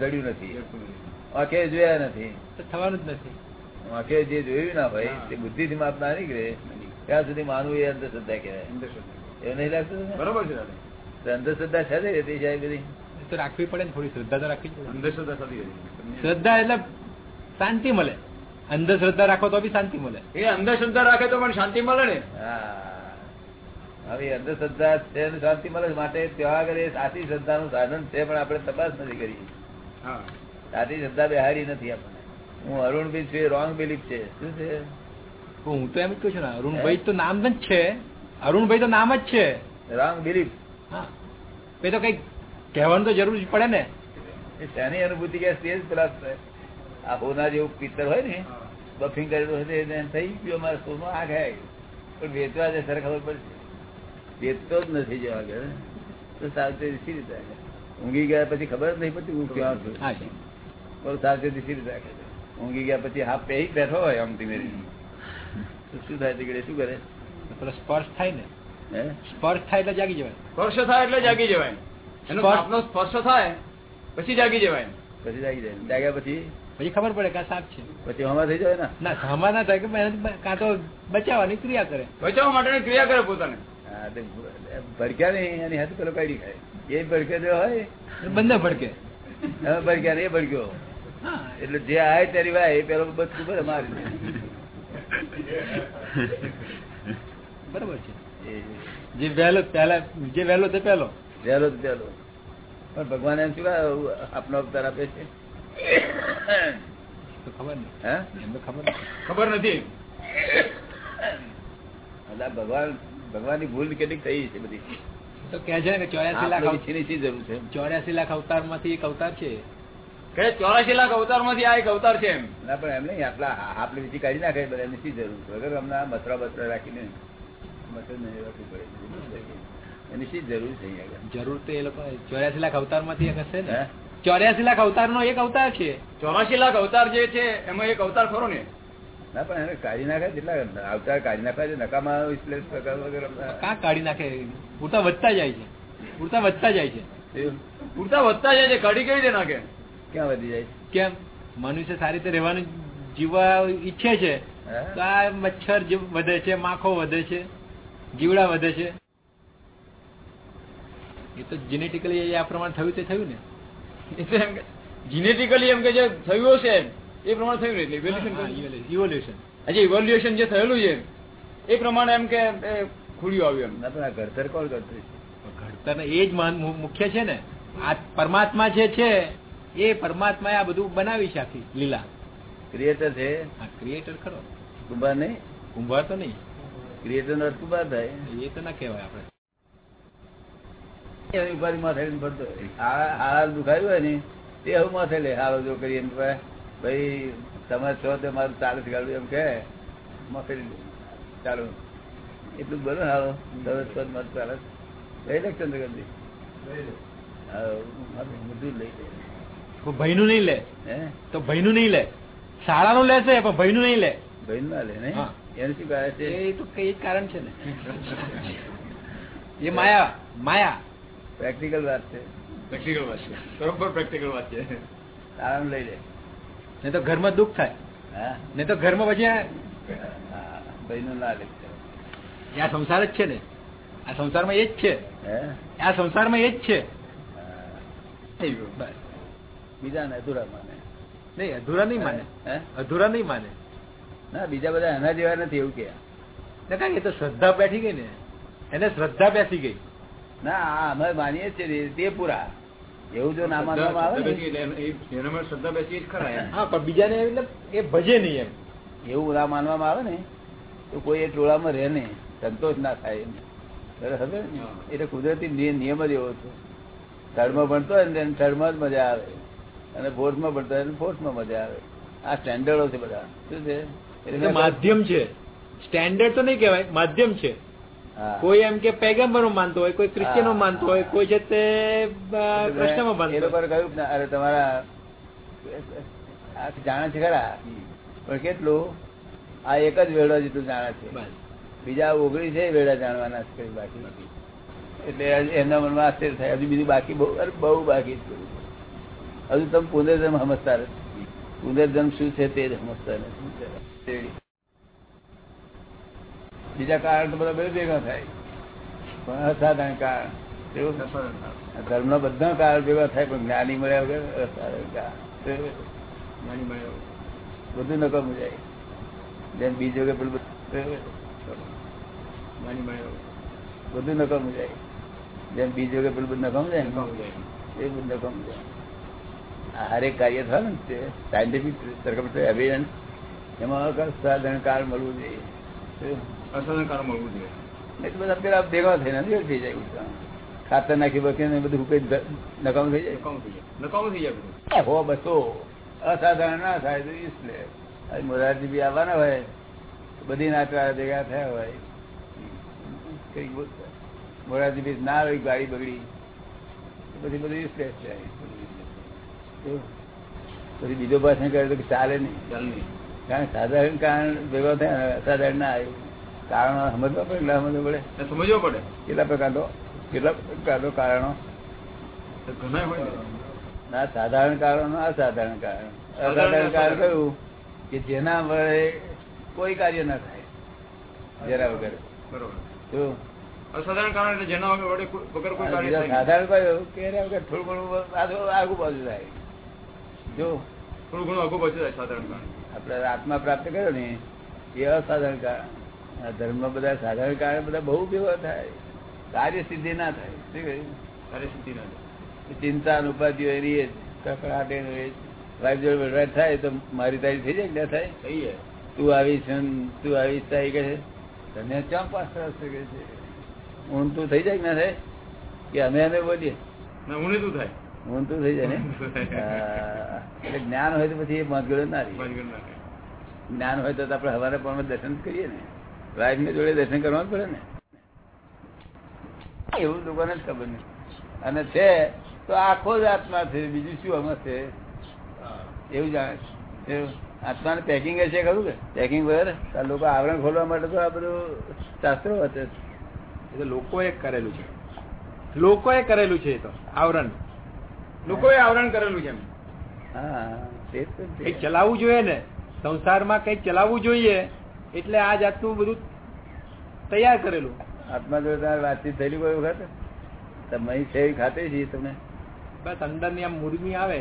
જડ્યું નથી. આંખે જોયા નથી. થવાનું જ નથી. આંખે જે જોયું ના ભાઈ તે બુદ્ધિ થી માપ ના નીકળે. ત્યાં સુધી માનવું એ અંધશ્રદ્ધા કહેવાય. એવું નહીં લાગતું બરોબર છે અંધશ્રદ્ધા છે રહેતી છે બધી. તો રાખવી પડે ને થોડી શ્રદ્ધા તો રાખવી પડે. અંધશ્રદ્ધા સાચી શ્રદ્ધા એટલે શાંતિ મળે. અંધશ્રદ્ધા રાખો તો બી શાંતિ મળે. એ અંધશ્રદ્ધા રાખે તો પણ શાંતિ મળે ને. હા. હવે અંધશ્રદ્ધા છે શાંતિ મળે માટે ત્યાં આગળ એ સાચી શ્રદ્ધાનું સાધન છે પણ આપણે તપાસ નથી કરી. સાચી શ્રદ્ધા બેહારી નથી આપણને. હું અરુણભાઈ છું રોંગ બિલીફ છે. શું છે? હું તો એમ જ કહું છું ને અરુણભાઈ તો નામ જ છે. અરુણભાઈ તો નામ જ છે. રોંગ બિલીફ હા. એ તો કઈ કહેવાનું તો જરૂર જ પડે ને. એ શેની અનુભૂતિ કે તે જ પેલા આ હોના જેવું પિત્તર હોય ને બફિંગ કરેલું હોય એને થઈ ગયું મારા સોનું આ ગયા પણ વેચવા જશે સર ખબર પડશે. વેચતો જ નથી જવા ગયો તો સાવચેતી સી રીતે ઊંઘી ગયા પછી ખબર જ નહીં પડતી હું ક્યાં છું. હા બહુ સાવચેતી સી રાખે છે. ઊંઘી ગયા પછી હાફ પહેરી બેઠો હોય આમ ધીમે ધીમે શું થાય તીકડે શું કરે? પેલો સ્પર્શ થાય ને. સ્પર્શ થાય એટલે જાગી જવાય. સ્પર્શ થાય એટલે જાગી જવાય. એનો સ્પર્શ- સાપનો સ્પર્શ થાય પછી જાગી જવાય. પછી જાગી જાય. જાગ્યા પછી? પછી ખબર પડે કે આ સાપ છે. પછી હમા થઈ જાય ને? ના હમા ના થાય કે કાં તો બચાવવાની ક્રિયા કરે. બચાવવા માટેની ક્રિયા કરે પોતાને. ભડક્યા નહીં એની હાથ પેલો કાઢી ખાય. એ ભડકે જો હોય. બંને ભડકે. હવે ભડક્યા એ ભડક્યો. એટલે જે આય તારી વાય એ પેલો બધું ભરે મારી બરાબર છે. જે વહેલો પહેલા જે વહેલો તે પહેલો. વહેલો તો પહેલો. પણ ભગવાન એમ શું આપનો અવતાર આપે છે. તો ખબર નહીં ખબર ખબર નથી. એટલે ભગવાન ભગવાનની ભૂલ કેટલીક થઈ છે બધી. તો કે છે ને કે ચોર્યાસી લાખ આપણે જરૂર છે. ચોર્યાસી લાખ અવતારમાંથી એક અવતાર છે. કે ચોરાશી લાખ અવતારમાંથી આ એક અવતાર છે એમ. ના પણ એમ નહીં આટલા આપણે બીજી કાઢી નાખે બધા એમની શી જરૂર છે? વગર અમને મસરા બસરા રાખીને મસર નહીં રાખવું પડે એની શી જરૂર છે જરૂર તો એ લોકો ચોર્યાસી લાખ અવતારમાંથી એક હશે ને? ચોર્યાસી લાખ અવતાર નો એક અવતાર છે. ચોરાસી લાખ અવતાર જે છે એમાં એક અવતાર ખરો ને? ના પણ એને કાઢી નાખે કેટલા આવતા કાઢી નાખવા છે નકામા વિશ્લેષ પ્રકાર વગર કાં કાઢી નાખે? પૂરતા વધતા જાય છે. પૂરતા વધતા જાય છે. એવું? વધતા જાય છે. કાઢી કેવી રીતે નાખે? ક્યાં વધી જાય? કેમ? મનુષ્ય સારી રીતે રહેવાનું જીવવા ઈચ્છે છે? તો આ મચ્છર વધે છે માખો વધે છે જીવડા વધે છે. એ તો જીનેટિકલી આ પ્રમાણે થયું તે થયું ને. એટલે જીનેટિકલી એમ કે જે થયું છે એ પ્રમાણે થયું એટલે ઇવોલ્યુશન હજી ઇવોલ્યુશન જે થયેલું છે એ પ્રમાણે એમ કે ખુલ્યું આવ્યું એમ. ના ઘડતર કોણ કરતું ઘડતર એ જ મુખ્ય છે ને. આ પરમાત્મા જે છે એ પરમાત્મા આ બધું બનાવી છે આખી લીલા. ક્રિએટર છે? હા ક્રિએટર ખરો. કુંભાર નહીં? કુંભાર તો નહીં. ક્રિએટર નો કુંભાર થાય? એ તો ના કહેવાય આપણે. ઉપાધિ માથે ફરતો આ હાલ દુખાયું હોય ને તે હવે માથે લે હાલ જો કરી એમ કહે, ભાઈ તમે છો તો મારું ચાલીસ ગાડું એમ કે માથે લીધું. ચાલો. એટલું બને હાલો. તમે છો મારું ચાલીસ. લઈ લે ચંદ્રકાંતજી બધું લઈ લે ભાઈનું નહીં લે. હે? તો ભાઈનું નહીં લે. શાળાનું લેશે પણ ભાઈનું નહીં લે. ભાઈ ના લે ને એનું શું કહે છે? એ તો કઈ જ કારણ છે ને. એ માયા માયા. પ્રેક્ટિકલ વાત છે. પ્રેક્ટિકલ વાત છે. બરોબર પ્રેક્ટિકલ વાત છે. આરામ લઈ લે. નહીં તો ઘરમાં દુઃખ થાય. નહીં તો ઘરમાં પછી આ ભાઈ નું ના આ સંસાર જ છે ને. આ સંસારમાં એ જ છે. આ સંસારમાં એ જ છે. થઈ ગયું બસ. બીજા ને અધૂરા માને. નહીં અધૂરા નહીં માને. હે? અધૂરા નહીં માને. ના બીજા બધા એના જેવા નથી એવું કે. ને કારણ કે એ તો શ્રદ્ધા બેઠી ગઈ ને. એને શ્રદ્ધા બેસી ગઈ. ના આ અમે માનીએ છીએ તે પૂરા. એવું જો ના? માનવામાં આવે બીજાને એટલે એ ભજે નહીં એમ. એવું ના માનવામાં આવે ને તો કોઈ એ ટોળામાં રહે નહીં. સંતોષ ના થાય બરાબર એટલે કુદરતી નિયમ જ એવો છે. થર્ડમાં ભણતો હોય ને થર્ડમાં જ મજા આવે. અને ફોર્થમાં ભણતો હોય ને ફોર્થમાં મજા આવે. આ સ્ટેન્ડર્ડો છે બધા. શું છે? એટલે માધ્યમ છે. સ્ટેન્ડર્ડ તો નહીં કહેવાય માધ્યમ છે. કોઈ એમ કે પેગમ્બરો માનતો હોય કોઈ ક્રિશ્ચિયનો. માનતો હોય કોઈ છે તે કૃષ્ણમાં એ માનતો હોય. લોકોએ કહ્યું અરે તમારા આ જાણે છે ખરા. પણ કેટલું? આ એક જ વેડો જેટલું જાણે છે. બીજા બીજા ઓગણીસે વેડા જાણવાના છે બાકી એટલે એમના મનમાં આશ્ચર્ય થાય. હજુ બીજું બાકી બહુ બહુ બાકી હજુ તમે પુનર્જન્મ સમજતા નથી. પુનર્જન્મ શું છે તે જ સમજતા નથી. બીજા કારણ તો બધા ભેગા થાય. પણ અસાધારણ કારણ. એવું? ધર્મ ના બધા કારણ ભેગા થાય પણ જ્ઞાની મળ્યા વગર અસાધારણ કારણ. બધું નકમ જાય જેમ બીજો કે પેલું બધું. જ્ઞાની મળ્યો. બધું નકમ જાય જેમ બીજો કે પેલું બધું નકમ જાય એ બધું નકમ જાય આ હરેક કાર્ય થાય ને તે સાયન્ટિફિક સર્કમસ્ટન્સ એવિડન્સ એમાં અસાધારણ કારણ મળવું જોઈએ? અસાધારણ કારણ મળવું જોઈએ. તો બધા પેલા ભેગા થઈને અંદર થઈ જાય. ખાતર નાખી બખી ને બધું ઉકેલ નકામું થઈ જાય. નકામું થઈ જાય. નકામું થઈ જાય બધું. હો બસો. અસાધારણ ના થાય તો એટલે મોરારજી બી આવવાના હોય બધી નાચવા ભેગા થયા હોય. કંઈક મોરારજી બી ના હોય ગાડી બગડી. પછી બધું જાય પછી બીજો ભાષણ કરે તો ચાલે નહીં. ચાલ નહીં. કારણ સાધારણ કારણ ભેગો થાય અસાધારણ ના આવ્યું. કારણો સમજવા પડે એટલા સમજવું પડે? સમજવો પડે. કેટલા પ્રકારનો કેટલા પ્રકારનો કારણો? તો ના. સાધારણ કારણો અસાધારણ કારણ. અસાધારણ કારણ કયું? કે જેના વડે કોઈ કાર્ય ના થાય જરા વગર. બરોબર. અસાધારણ કારણ એટલે જેના વડે વગર કોઈ કાર્ય બીજા. સાધારણ કયું કે વગર થોડું ઘણું આગુ બાજુ થાય. જો. થોડું ઘણું આગુ પાછું થાય સાધારણ કારણ. આપણે આત્મા પ્રાપ્ત કર્યો ને એ અસાધારણ કારણ. આ ધર્મમાં બધા સાધારણ કારણ બધા બહુ ભેગા થાય. કાર્ય સિદ્ધિ ના થાય. શું કહ્યું? કાર્ય સિદ્ધિ ના થાય. ચિંતા ઉપાધિઓ એની એ કકડાટ વાઇફ જોડે વડવાટ થાય તો મારી તારી થઈ જાય ના થાય? થઈ જાય. તું આવીશ છે તું આવીશ થાય કે છે તને ચમ પાસ થશે કે છે. હું તું થઈ જાય ના થાય? કે અમે અમે બોલીએ. ના ઊંડી તું થાય. ઊંધું તું થઈ જાય ને? એટલે જ્ઞાન હોય તો પછી એ મતગળો ના રહી. જ્ઞાન હોય તો આપણે હવારે પણ દર્શન કરીએ ને. વાઇફ ને જોડે દર્શન કરવા પડે ને. એવું લોકોને જ ખબર નહીં. અને છે તો આખો જ આત્મા છે બીજું શું આમાં છે? એવું જાણે છે. આત્માને પેકિંગ હશે ખરું કે? પેકિંગ વગર? લોકો આવરણ ખોલવા માટે તો આ બધું શાસ્ત્રો હતું એ લોકોએ કરેલું છે. લોકોએ કરેલું છે એ તો આવરણ. લોકોએ આવરણ કરેલું છે એમ. હા તે તો ચલાવવું જોઈએ ને. સંસારમાં કંઈક ચલાવવું જોઈએ. એટલે આ જાતનું બધું તૈયાર કરેલું. આત્મા જોડે તમારી વાતચીત થયેલી કોઈ વખત તમે છે ખાતે છીએ છે તમને. બસ અંદરની આમ ઉર્મી આવે.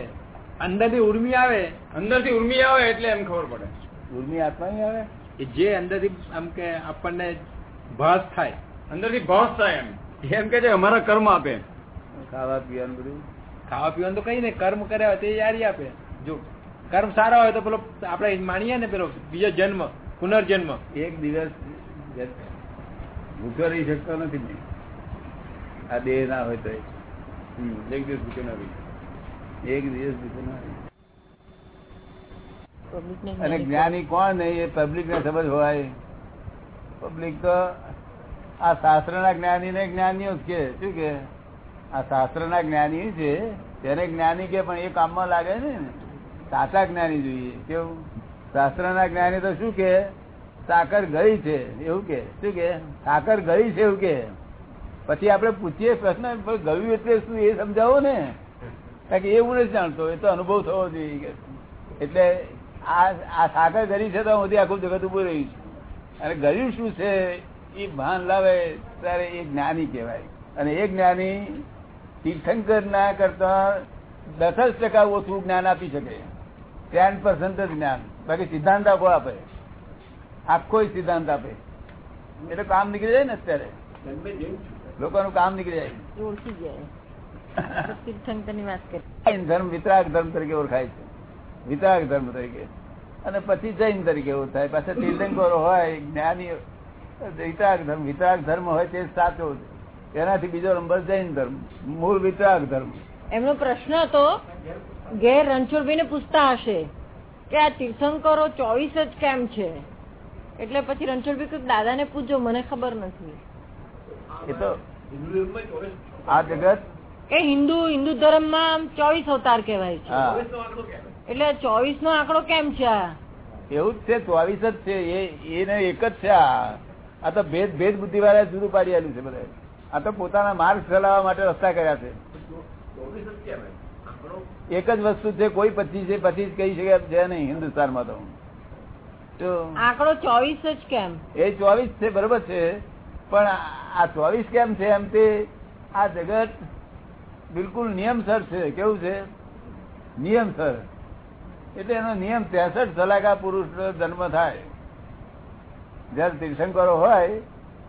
અંદરથી ઉર્મી આવે. અંદરથી ઉર્મી આવે એટલે એમ ખબર પડે. ઉર્મી આત્મા નહીં આવે? કે જે અંદરથી આમ કે આપણને ભાસ થાય. અંદરથી ભાસ થાય એમ. એમ કે છે અમારા કર્મ આપે. ખાવા પીવાનું બધું? ખાવા પીવાનું તો કઈ ને કર્મ કર્યા હોય તે યારી આપે. જો કર્મ સારા હોય તો પેલો આપણે માનીએ ને પેલો બીજો જન્મ. પુનર્જન્મ. એક દિવસ ભૂખ્યો રહી શકતો નથી આ દેહ ના હોય તો એક દિવસ ભૂખ્યો ના રહી. એક દિવસ ભૂખ્યો ના રહી. અને જ્ઞાની કોણ નહીં એ પબ્લિક ને સમજ હોય? પબ્લિક તો આ શાસ્ત્ર ના જ્ઞાની ને જ્ઞાનીઓ જ કે. શું કે? આ શાસ્ત્ર ના જ્ઞાની છે તેને જ્ઞાની કે પણ એ કામમાં લાગે ને? સાચા જ્ઞાની જોઈએ. કેવું? શાસ્ત્ર ના જ્ઞાની તો શું કે? સાકર ગઈ છે. એવું કે. શું કે? સાકર ગઈ છે એવું કે. પછી આપણે પૂછીએ પ્રશ્ન ગયું એટલે શું એ સમજાવો ને? કારણ કે હું નથી જાણતો. એ તો અનુભવ થવો જોઈએ એટલે આ આ સાકર ગરી છે તો હું આખું જગત ઉભું રહ્યું છું. અને ગર્યું શું છે એ ભાન લાવે ત્યારે એ જ્ઞાની કહેવાય. અને એ જ્ઞાની તીર્થંકર ના કરતા દસ જ ટકા ઓછું જ્ઞાન આપી શકે. ટેન પર્સન્ટ જ જ્ઞાન. બાકી સિદ્ધાંત આપો આપે. આખો સિદ્ધાંત આપે. એટલે કામ નીકળી જાય ને અત્યારે. લોકોનું કામ નીકળી જાય. ઓળખી જાય. તીર્થંકરની વાત કરી. જૈન ધર્મ વિતરાગ ધર્મ તરીકે ઓળખાય છે. વિતરાગ ધર્મ તરીકે. અને પછી જૈન તરીકે એવું થાય પાછા તીર્થંકરો હોય જ્ઞાની વિતરાગ ધર્મ વિતરાગ ધર્મ હોય તે સાચો છે. એનાથી બીજો નંબર જૈન ધર્મ. મૂળ વિતરાગ ધર્મ. એમનો પ્રશ્ન હતો ગેર રણછોડભાઈ ને પૂછતા હશે. કે આ તીર્થંકરો ચોવીસ જ કેમ છે? એટલે પછી રણછોડભાઈ કહ્યું દાદાને પૂછજો મને ખબર નથી. એ તો આ જગત? કે હિન્દુ હિન્દુ ધર્મમાં ચોવીસ અવતાર કહેવાય છે. એટલે ચોવીસ નો આંકડો કેમ છે આ? એવું જ છે ચોવીસ જ છે. એ એને એક જ છે આ. તો ભેદ ભેદ બુદ્ધિ વાળા જુદું પાડી આવ્યું છે બધા આ તો પોતાના માર્ગ ચલાવવા માટે રસ્તા કર્યા છે. એક જ વસ્તુ છે કોઈ પચીસ છે પચીસ કહી શકે છે નહીં હિન્દુસ્તાનમાં તો. આંકડો ચોવીસ જ કેમ? એ ચોવીસ છે બરોબર છે. પણ આ ચોવીસ કેમ છે એમ તે આ જગત બિલકુલ નિયમસર છે. કેવું છે? નિયમસર. એટલે એનો નિયમ ત્રેસઠ સલાકા પુરુષ જન્મ થાય. જયારે તીર્થંકરો હોય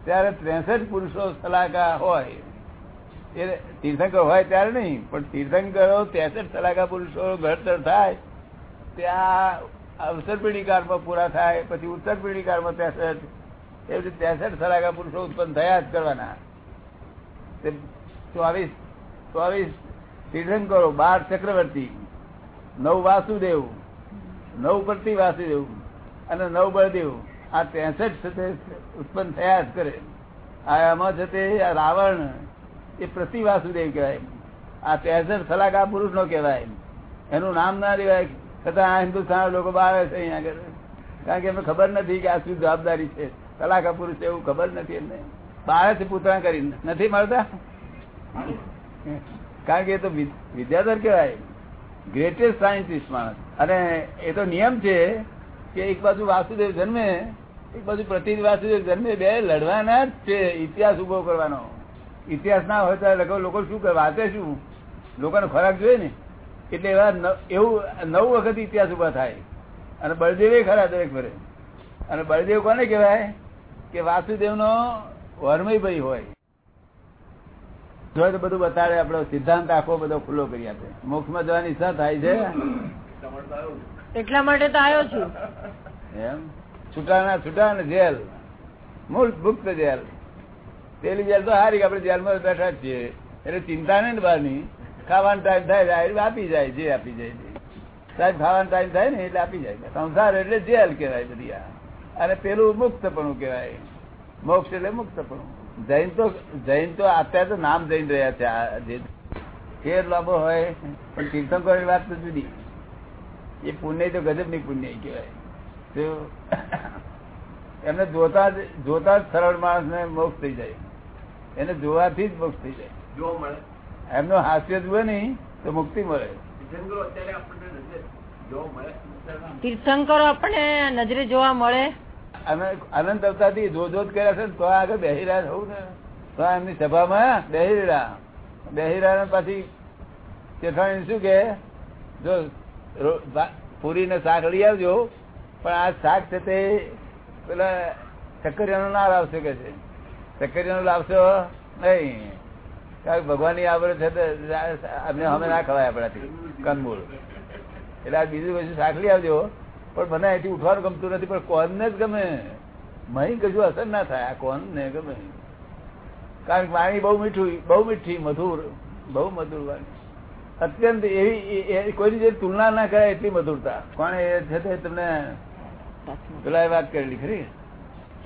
ત્યારે ત્રેસઠ પુરુષો સલાકા હોય. એ તીર્થંકર હોય ત્યારે નહીં, પણ તીર્થંકરો ત્રેસઠ સલાકા પુરુષો ઘડતર થાય, ત્યાં અવસર પેઢીકાળમાં પૂરા થાય, પછી ઉત્તર પેઢીકાળમાં ત્રેસઠ એ રીતે ત્રેસઠ સલાકા પુરુષો ઉત્પન્ન થયા જ કરવાના. ચોવીસ ચોવીસ તીર્થંકરો, બાર ચક્રવર્તી, નવ વાસુદેવ, નવ પ્રતિ વાસુદેવ અને નવ બળદેવ, આ ત્રેસઠ ઉત્પન્ન થયા જ કરે. આ એમાં છે તે રાવણ એ પ્રતિ વાસુદેવ કહેવાય. આ ત્રેસઠ સલાકા પુરુષ નો કહેવાય. એનું નામ ના લેવાય. છતાં આ હિન્દુસ્તાન લોકો આવે છે અહીંયા આગળ. કારણ કે એમને ખબર નથી કે આ શું જવાબદારી છે. સલાકા પુરુષ એવું ખબર નથી એમને. બાળે છે પૂતળા કરી નથી મળતા? કારણ કે એ તો વિદ્યાધર કહેવાય. ગ્રેટેસ્ટ સાયન્ટિસ્ટ માણસ. અને એ તો નિયમ છે કે એક બાજુ વાસુદેવ જન્મે, એક બાજુ પ્રતિ વાસુદેવ જન્મે, બે લડવાના જ છે. ઇતિહાસ ઊભો કરવાનો. ઇતિહાસ ના હોય તો લોકો શું કરે વાંચે શું? લોકોને ખોરાક જોઈએ ને? એટલે એવા એવું નવ વખત ઇતિહાસ ઊભા થાય. અને બળદેવે ખરા દરેક ભરે અને બળદેવ કોને કહેવાય? કે વાસુદેવનો વર્મય ભાઈ હોય. જો તો બધું બતાડે આપણો સિદ્ધાંત આખો બધો ખુલ્લો કરી આપે. મોક્ષમાં જવાની ઈચ્છા થાય છે? એટલા માટે તો આવ્યો છું. એમ? છૂટાના છૂટા ને જેલ. મૂળ મુક્ત જેલ. પેલી જેલ તો હારી આપણે જેલમાં બેઠા જ છીએ. એટલે ચિંતા નહીં બહાર બહારની. ખાવાનો ટાઈમ થાય આપી જાય, જે આપી જાય. સાહેબ, ખાવાનો ટાઈમ થાય ને એટલે આપી જાય. સંસાર એટલે જેલ કહેવાય બધી આ. અને પેલું મુક્તપણું કહેવાય. મોક્ષ એટલે મુક્તપણું. જૈન તો જૈન તો અત્યારે તો નામ જૈન રહ્યા છે આ જે. ફેર લાંબો હોય, પણ તીર્થંકરોની વાત તો જુદી. એ પુણ્ય તો ગજબની પુણ્ય કહેવાય. એમને જોતા જ જોતા જ સરળ માણસ ને મોક્ષ થઈ જાય. એને જોવાથી જ મોક્ષ થઈ જાય. જોવા મળે. એમનો હાસ્ય જુએ નહીં તો મુક્તિ મળે. તીર્થંકરો આપણને નજરે જોવા મળે. આનંદ અનંત અવતારથી જો જોત કર્યા છે તો આગળ બેહી રહ્યા હોઉં ને. તો એમની સભામાં બેહી રહ્યા પાછી રહ્યા પછી ચેઠાણી શું કે જો પૂરી ને શાક લઈ આવજો પણ આ શાક છે તે પેલા ચક્કરિયાનો ના આવશે કે છે? ચક્કરિયાનો લાવશો નહીં. કારણ ભગવાનની આવડે છે અમને અમે ના ખવાય આપણાથી કંદમૂળ. એટલે આ બીજું કશું શાક લઈ આવજો. પણ મને અહીંથી ઉઠવાનું ગમતું નથી પણ કોનને જ ગમે? મહી કશું અસર ના થાય આ કોન ને ગમે? કારણ કે વાણી બહુ મીઠું બહુ મીઠી મધુર બહુ મધુર વાણી. અત્યંત એવી કોઈની જે તુલના ના કરે એટલી મધુરતા. કોણે એ છે તે તમને પેલા એ વાત કરેલી ખરી?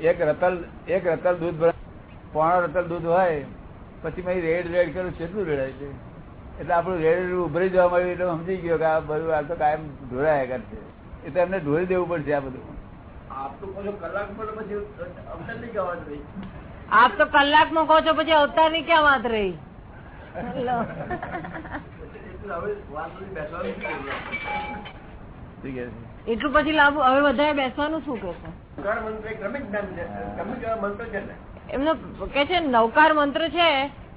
એક રતલ એક રતલ દૂધ ભરા- પોણો રતલ દૂધ હોય પછી મેં રેડ રેડ કર્યું કેટલું રેડાય છે એટલે આપણું રેડ રેડ ઉભરી જવા મળ્યું એટલે સમજી ગયો કે આ બધું આ તો કાયમ ઢોળાયા કરશે. એટલે એમને ઢોળી દેવું પડશે આ બધું. આપ તો કલાક પર પછી અવસર નહીં કહેવાનું રહી? આપ તો કલાકમાં કહો છો પછી અવતારની ક્યાં વાત રહી. એટલે પછી લાભ હવે વધારે બેસવાનું શું કે છે? મંત્ર મંત્ર છે ને એમનો કે છે નવકાર મંત્ર છે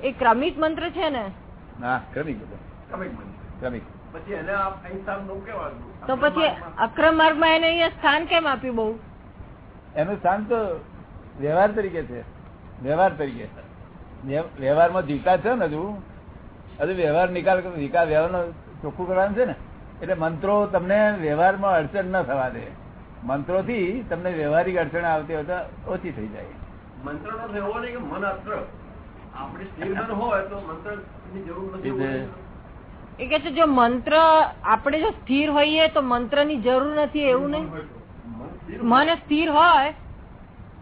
એ ક્રમિક મંત્ર છે ને? ના ક્રમિક ક્રમિક પછી એને અહીં સ્થાન બહુ કહેવાનું. તો પછી અક્રમ માર્ગમાં એને અહીંયા સ્થાન કેમ આપ્યું બહુ? એનું સ્થાન તો વ્યવહાર તરીકે છે. વ્યવહાર તરીકે. વ્યવહારમાં જીવતા છે ને હજુ? હજુ વ્યવહાર નિકાલ નિકાલ વ્યવહારનો ચોખ્ખું કરવાનું છે ને? એટલે મંત્રો તમને વ્યવહારમાં અડચણ ન થવા દે. મંત્રોથી તમને વ્યવહારિક અડચણ આવતી હોય તો ઓછી થઈ જાય. મંત્ર નો એવો નહીં કે મન અત્ર. આપણે સ્થિર મન હોય તો મંત્રની જરૂર નથી એ કે છે જો મંત્ર આપણે જો સ્થિર હોઈએ તો મંત્રની જરૂર નથી એવું નહીં? મન સ્થિર હોય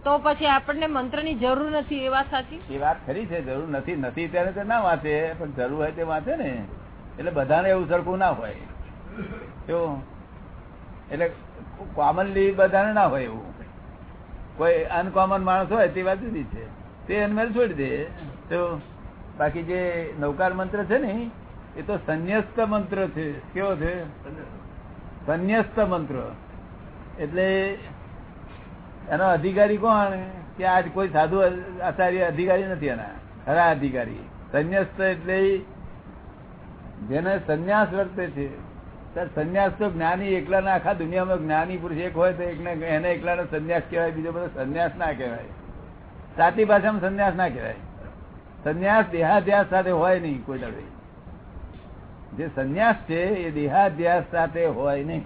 તો પછી આપણને મંત્રની જરૂર નથી એ વાત સાચી? એ વાત ખરી છે જરૂર નથી. નથી ત્યારે તો ના વાંચે પણ જરૂર હોય તે વાંચે ને. એટલે બધાને એવું સરખું ના હોય. તો એટલે કોમનલી બધાને ના હોય એવું. કોઈ અનકોમન માણસ હોય તે વાત જુદી છે. તે એને છોડી દે. તો બાકી જે નૌકાર મંત્ર છે ને, એ તો સંન્યસ્ત મંત્ર છે. કેવો છે? સંન્યસ્ત મંત્ર. એટલે એનો અધિકારી કોણ? કે આજ કોઈ સાધુ આચાર્ય અધિકારી નથી એના. ખરા અધિકારી. સંન્યસ્ત એટલે જેને સંન્યાસ વર્તે છે. સંન્યાસ તો જ્ઞાની એકલાના આખા દુનિયામાં જ્ઞાની પુરુષ એક હોય તો એને એકલાનો સંન્યાસ કહેવાય, બીજો બધો સંન્યાસ ના કહેવાય. સાચી ભાષામાં સંન્યાસ ના કહેવાય. સંન્યાસ દેહાધ્યાસ સાથે હોય નહીં કોઈ દળે જે સંન્યાસ છે, એ દેહાધ્યાસ સાથે હોય નહીં.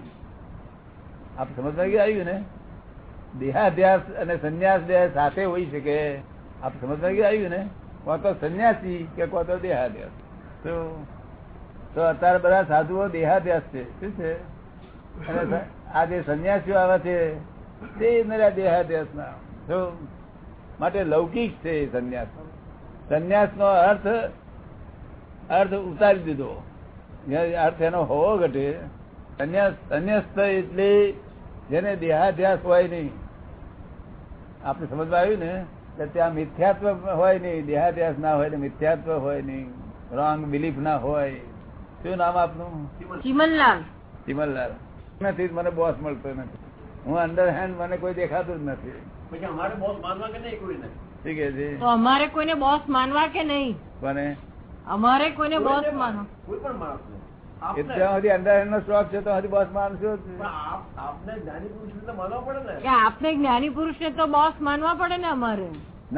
આપ સમજવા ગયા આવ્યું ને? દેહાધ્યાસ અને સંન્યાસ બે સાથે હોઈ શકે. આપ સમજવા ગયા આવ્યું ને? કોણ તો સંન્યાસી કે કોણ તો દેહાધ્યાસ. તો તો અત્યારે બધા સાધુઓ દેહાધ્યાસ છે. શું છે? આ જે સંન્યાસીઓ આવે છે, તે નરા દેહાધ્યાસ ના માટે લૌકિક છે સંન્યાસ સંન્યાસ. નો અર્થ અર્થ ઉતારી દીધો. અર્થ એનો હોવો ઘટે. સંન્યાસ, સંન્યાસ્ત એટલે જેને દેહાધ્યાસ હોય નહીં. આપણે સમજવા આવ્યું ને? કે ત્યાં મિથ્યાત્વ હોય નહીં. દેહાધ્યાસ ના હોય ને મિથ્યાત્વ હોય નહીં. રોંગ બિલીફ ના હોય. શું નામ આપનું? ચિમનલાલ. ચિમનલાલ. નથી મને બોસ મળતો નથી. હું અંડર હેન્ડ મને કોઈ દેખાતું જ નથી. અમારે બોસ માનવા કે નહીં કોઈને? ઠીક છે? તો અમારે કોઈને બોસ માનવા કે નહીં? મને અમારે કોઈને બોસ માનવા? કોઈ પણ માણસ એ આપને અંડર હેન્ડ નો સ્ટોક છે તો હજી બોસ માનશો. આપને જ્ઞાની પુરુષ તો માનવા પડે ને. કે આપને જ્ઞાની પુરુષ ને તો બોસ માનવા પડે ને અમારે.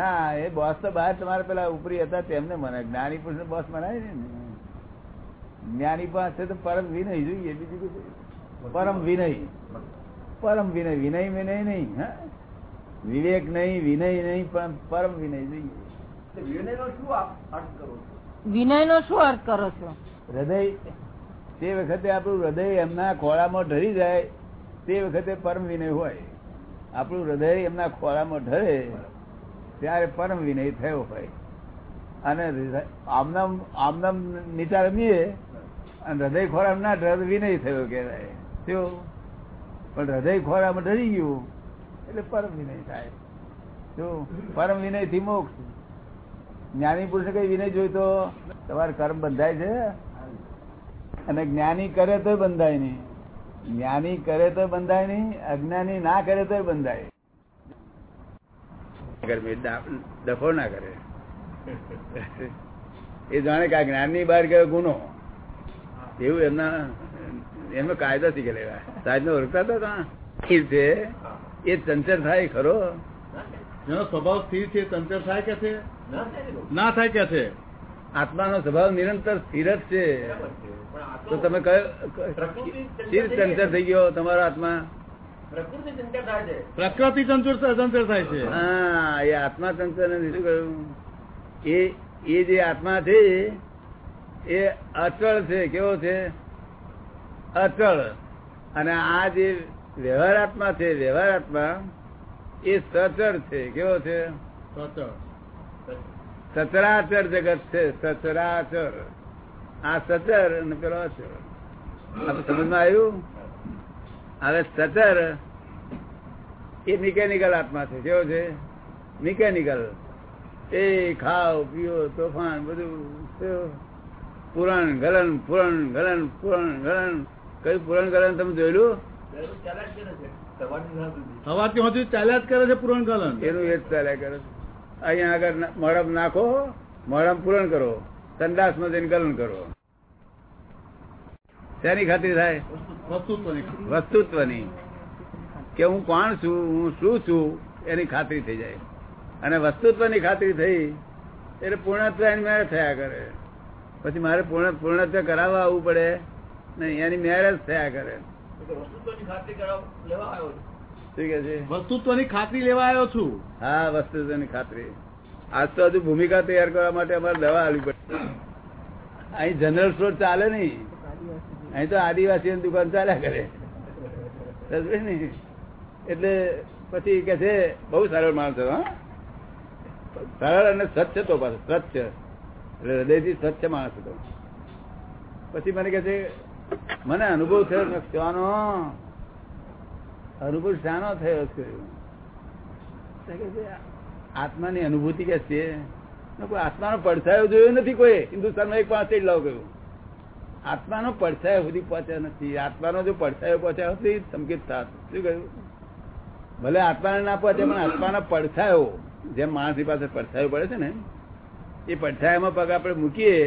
ના એ બોસ તો બહાર તમારે પેલા ઉપરી હતા તેમને મને જ્ઞાની પુરુષ બોસ મનાય ને. જ્ઞાની પાસે તો પરમ વિનય જોઈએ બીજું કશું પરમ વિનય. પરમ વિનય વિનય વિનય નહીં હા? વિવેક નહીં વિનય નહીં પણ પરમ વિનય જોઈએ. વિનય નો શું અર્થ કરો વિનય નો શું અર્થ કરો છો? હૃદય તે વખતે આપણું હૃદય એમના ખોળામાં ઢરી જાય તે વખતે પરમ વિનય હોય. આપણું હૃદય એમના ખોળામાં ઢરે ત્યારે પરમ વિનય થયો હોય. અને આમનામ આમનામ નીચા રમીએ અને હૃદય ખોરામ ના વિનય થયો કહેવાય. થયો પણ હૃદય ખોરામાં ડરી ગયું. એટલે પરમ વિનય થાય. પરમ વિનયથી મોક્ષ. જ્ઞાની પુરુષ કઈ વિનય જોઈતો તમારે કર્મ બંધાય છે? અને જ્ઞાની કરે તો બંધાય નહીં. જ્ઞાની કરે તો બંધાય નહીં, અજ્ઞાની ના કરે તો બંધાય. ડફો ના કરે. એ જાણે કે આ જ્ઞાનની બહાર ગયો ગુનો. એવું એમના એમનો કાયદો શીખેલા સાહેબ ને ઓળખતા હતા ત્યાં? સ્થિર છે. એ ચંચર થાય ખરો. એનો સ્વભાવ સ્થિર છે ચંચર થાય કે છે? ના થાય કે છે? આત્માનો સ્વભાવ નિરંતર સ્થિર જ છે. તો તમે કયો સ્થિર ચંચર થઈ ગયો તમારો આત્મા. પ્રકૃતિ ચંચર થાય છે. પ્રકૃતિ ચંચળ થાય છે. હા એ આત્મા ચંચર ને શું કહ્યું? એ એ જે આત્મા છે એ અચળ છે કેવો છે? અચળ. અને આ જે વ્યવહાર આત્મા છે વ્યવહાર આત્મા એ સચળ છે. કેવો છે? સચરાચર જગત છે સચરાચર. આ સચર અને પેલો આપણે સમજમાં આવ્યું? હવે સચર એ મિકેનિકલ આત્મા છે. કેવો છે? મિકેનિકલ. એ ખાવ પીઓ તોફાન બધું? પુરાણ ગલન પુરણ ગલન પુરણ ગલન. કયું પુરણ ગલન તમે જોયેલું? સવારથી હજુ ચાલ્યા જ કરે છે પૂરણ ગલન. એનું એ જ ચાલ્યા કરે છે. અહીંયા આગળ મળમ નાખો મળમ પૂરણ કરો. સંડાસમાં જઈને ગલન કરો. શેની ખાતરી થાય? વસ્તુત્વની. કે હું કોણ છું હું શું છું એની ખાતરી થઈ જાય. અને વસ્તુત્વની ખાતરી થઈ એટલે પૂર્ણત્વ એની મેળ થયા કરે. પછી મારે પૂર્ણ પૂર્ણત્વ કરાવવા આવવું પડે. નહીં એની મેરેજ થયા કરે. વસ્તુત્વની ખાતરી લેવા આવ્યો છું. હા વસ્તુત્વની ખાતરી. આજ તો હજુ ભૂમિકા તૈયાર કરવા માટે અમારે દવા આવી પડે. અહીં જનરલ સ્ટોર ચાલે નહીં. અહીં તો આદિવાસી દુકાન ચાલ્યા કરે. ને? એટલે પછી કે છે બહુ સરળ માણસ હા. સરળ અને સ્વચ્છ તો પાછું સ્વચ્છ. એટલે હૃદયથી સ્વચ્છ માણસ હતો. પછી મને કે છે, મને અનુભવ થયો શાનો અનુભવ શાનો થયો છે? આત્માની અનુભૂતિ કે છે? કોઈ આત્માનો પડછાયો જોયો નથી કોઈ. હિન્દુસ્તાનમાં એક પાંચ લાવ ગયું આત્માનો પડછાયો સુધી પહોંચ્યા નથી. આત્માનો જો પડછાયો પહોંચ્યા હતી સંકેત થાત. શું કહ્યું? ભલે આત્માને ના પહોંચે, પણ આત્માનો પડછાયો, જેમ માણસની પાસે પડછાયો પડે છે ને એ પડછાયામાં પગ આપણે મૂકીએ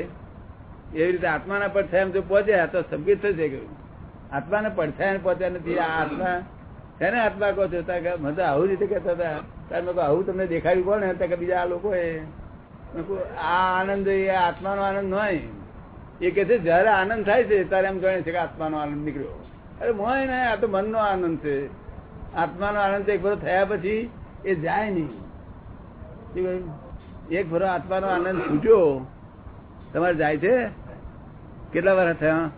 એવી રીતે આત્માના પડછાયામાં જો પહોંચ્યા તો સંકેત થશે કહ્યું આત્માને પડછાયા પહોંચ્યા નથી. આ આત્મા છે ને આત્મા કહો છો? મને તો આવું રીતે કહેતા હતા. ત્યારે મેં આવું તમને દેખાડ્યું કોને તારે કે બીજા આ લોકો કહ્યું, આ આનંદ એ આત્માનો આનંદ હોય. એ કે છે જયારે આનંદ થાય છે ત્યારે એમ જાણે છે કે આત્માનો આનંદ નીકળ્યો. અરે મોય ને આ તો મનનો આનંદ છે. આત્માનો આનંદ એક ભરો થયા પછી એ જાય નહીં? એક ભરો આત્માનો આનંદ છૂટ્યો. તમારે જાય છે? કેટલા વર્ષ થયા.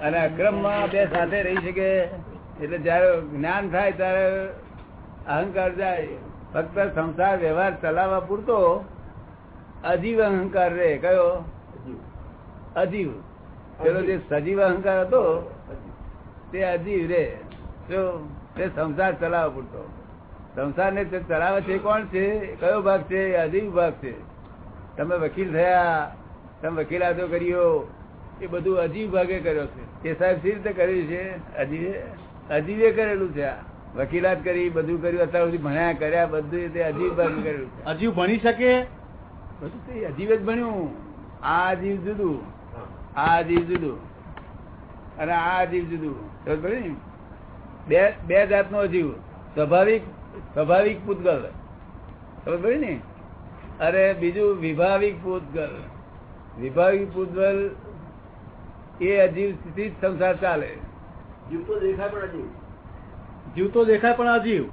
અને અક્રમમાં બે સાથે રહી શકે. એટલે જયારે જ્ઞાન થાય ત્યારે અહંકાર જાય. ફક્ત સંસાર વ્યવહાર ચલાવવા પૂરતો અજીવ અહંકાર રે કયો? અજીવ. પેલો જે સજીવ અહંકાર હતો તે અજીવ રે જો તે સંસાર ચલાવવા પૂરતો સંસાર ને ચલાવે છે કોણ છે? કયો ભાગ છે? અજીવ ભાગ છે. તમે વકીલ થયા તમે વકીલાતો કર્યો એ બધું અજીવ ભાગે કર્યો છે. એ સાહેબ સી રીતે કર્યું છે? અજીવે અજીવે કરેલું છે આ. વકીલાત કરી બધું કર્યું અત્યાર સુધી ભણ્યા કર્યા બધું તે અજીવ ભાગે કરેલું છે. હજી ભણી શકે? બધું તે અજીવે જ ભણ્યું. આ અજીવ જુદું. આ અજીવ જુદું. અને આ અજીવ જુદું. પડી ને? બે બે જાતનો અજીવ સ્વાભાવિક સ્વાભાવિક પૂતગલ. ખબર ને? અરે બીજું વિભાવિક પૂતગલ. વિભાવિક પૂતગલ એ અજીવ સ્થિતિ જ સંસાર ચાલે. જીવતો દેખાય પણ અજીવ. જીવતો દેખાય પણ અજીવ.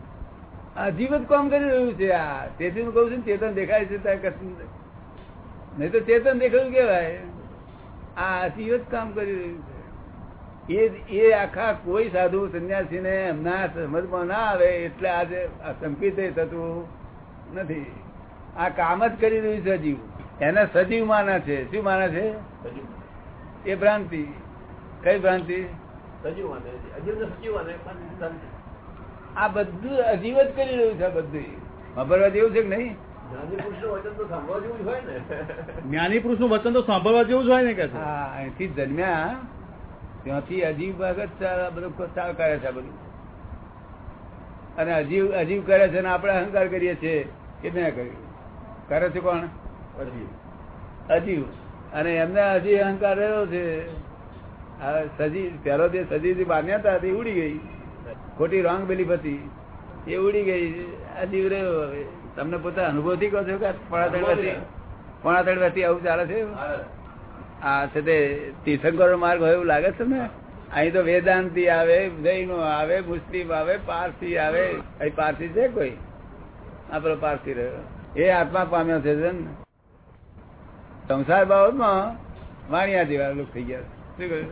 અજીવ જ કામ કરી રહ્યું છે આ. તેથી હું કહું છું ને ચેતન દેખાય છે ત્યાં કશું નહીં. તો ચેતન દેખાયું કેવાય? આ અજીવ જ કામ કરી રહ્યું છે. એ એ આખા કોઈ સાધુ સંન્યાસી ને એમના સમજમાં ના આવે એટલે આજે આ થતું નથી. આ કામ જ કરી રહ્યું છે અજીવ એને સજીવ માને છે. શું માને છે? એ ભ્રાંતિ. કઈ ભ્રાંતિ. આ બધું અજીવ જ કરી રહ્યું છે બધું. સાંભળવા જેવું છે કે નહીં? જ્ઞાની પુરુષનું વચન તો સાંભળવા જેવું જ હોય ને. જ્ઞાની પુરુષનું વચન તો સાંભળવા જેવું જ હોય ને કે હા અહીંથી જન્મ્યા ત્યાંથી અજીવ ભાગ જ બધું ચાલ કરે છે બધું. અને અજીવ અજીવ કરે છે ને આપણે અહંકાર કરીએ છીએ કે ના કર્યું કરે છે કોણ? અજીવ. અજીવ. અને એમને હજી અહંકાર રહ્યો છે. સજી પેલો જે સજી માન્યતા હતી ઉડી ગઈ. ખોટી રોંગ બિલીફ હતી એ ઉડી ગઈ. અજીવ રહ્યો હવે. તમને પોતા અનુભવથી કહો છો કે પોણા ત્રણ વર્ષથી? પોણા આવું ચાલે છે? આ છે તે તીર્થંકરો માર્ગ હોય એવું લાગે છે ને અહીં તો વેદાંતિ આવે, જૈનો આવે, મુસ્લિમ આવે, પારસી આવે. અહીં પારસી છે કોઈ? આ પેલો પારસી રહ્યો. એ આત્મા પામ્યો છે ને? સંસાર બાબતમાં વાણિયા જેવા લોકો થઈ ગયા શું કહ્યું?